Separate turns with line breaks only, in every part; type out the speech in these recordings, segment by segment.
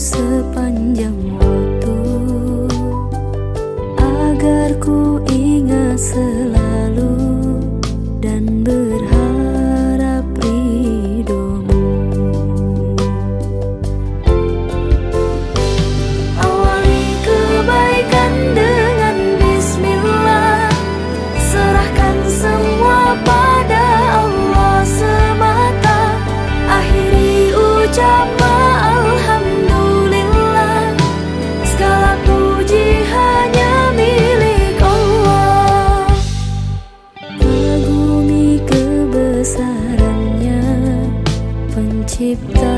sepanjang 깊다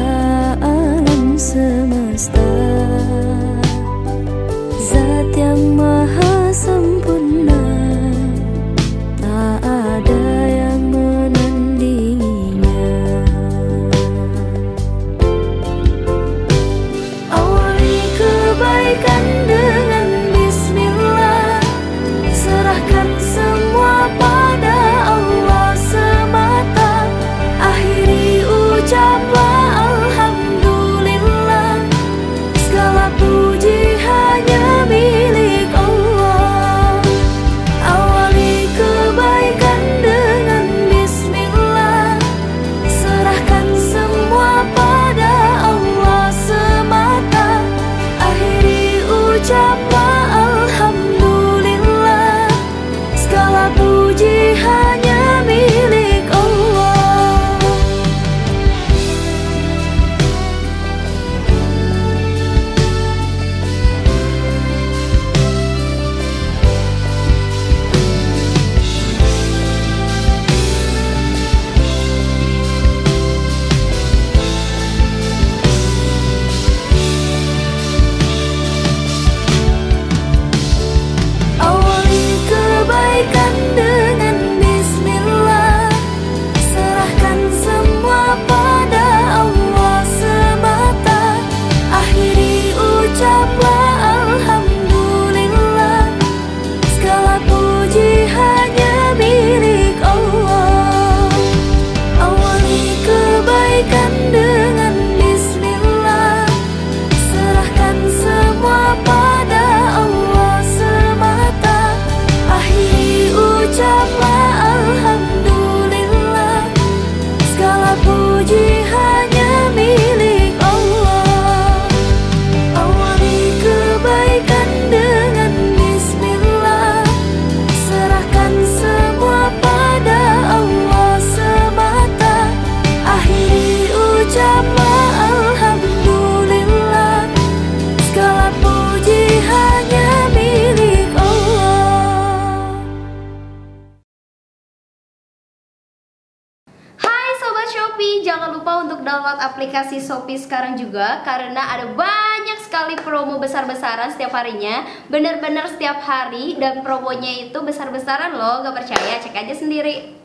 Tapi jangan lupa untuk download aplikasi Shopee sekarang juga karena ada banyak sekali promo besar-besaran setiap harinya. Bener-bener setiap hari dan promonya itu besar-besaran loh. Gak percaya, cek aja sendiri.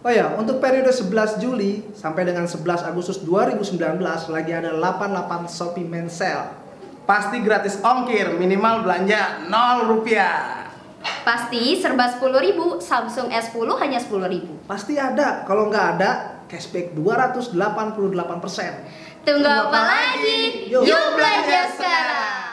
Oh ya, untuk periode 11 Juli sampai dengan 11 Agustus 2019 lagi ada 88 Shopee Men Sale.
Pasti gratis ongkir, minimal belanja 0 rupiah.
Pasti serba 10.000, Samsung S10 hanya 10.000.
Pasti ada, kalau nggak ada cashback 288%.
Tunggu apa lagi?
Yuk,
belajar sekarang!